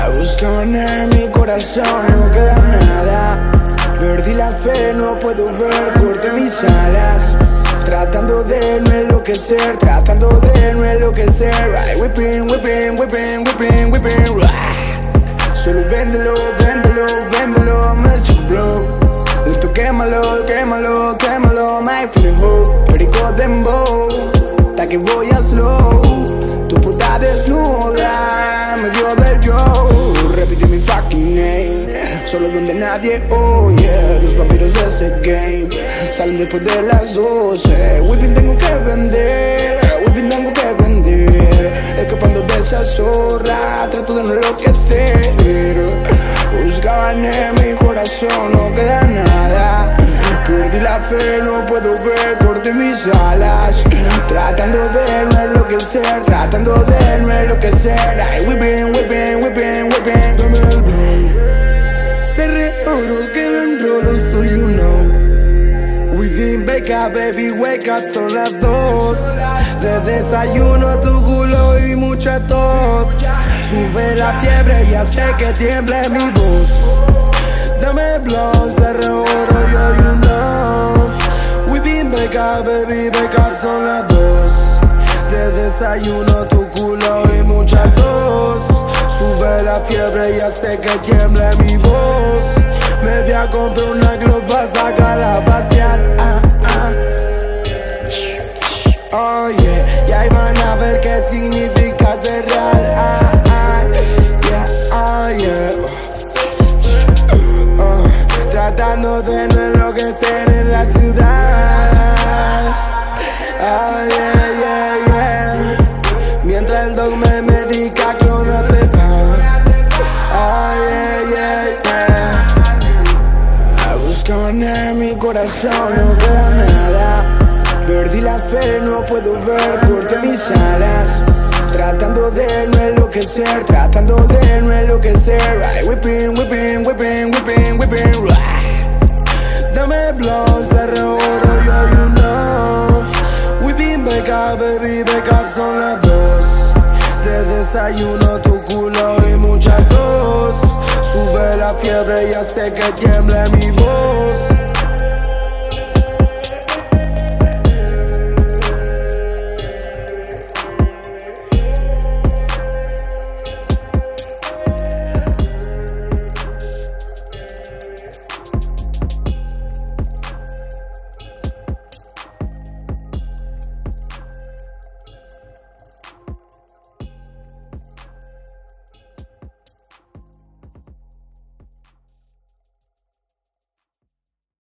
A buscar mi corazón, no queda nada. Perdí la fe, no puedo ver, corté mis alas. Tratando de no enloquecer, tratando de no enloquecer. Right, whipping, whipping, whipping, whipping, whipping. Right. Solo véndelo, véndelo, véndelo, magic blow. Esto quémalo, quémalo, quémalo, my flip Perico dembow, hasta que voy a Desnuda, medio del yo. Repite mi fucking name, solo donde nadie oye. Los vampiros de este game salen después de las 12. Whipping tengo que vender, whipping tengo que vender. Escapando de esa zorra, trato de no enloquecer. Buscaban en mi corazón, corté mis alas. Tratando de no enloquecer, tratando de no enloquecer. Ay, whipping, whipping, whipping, whipping. Dame el blon. Cerré oro que lo enrolo, so you know. Been wake up, baby, wake up, son las dos. De desayuno, tu culo y mucha tos. Sube la fiebre y hace que tiemble mi voz. Dame blon, wake up, son las dos. De desayuno, tu culo y mucha tos. Sube la fiebre y hace que tiemble mi voz. Me voy a comprar una globe para sacarla a pasear. Ah, ah. Oh yeah, y ahí van a ver qué significa ser real. Ah, ah. Yeah, oh yeah. Oh, tratando de no enloquecer en la ciudad. Yeah, yeah, yeah. Mientras el dog me medica, clono sepa. Oh yeah, yeah, yeah. Buscaban en mi corazón, no queda nada. Perdí la fe, no puedo ver, corté mis alas. Tratando de no enloquecer, tratando de no enloquecer. Ay, whipping, whipping, son las dos. De desayuno, tu culo y mucha tos. Sube la fiebre y hace que tiemble mi voz.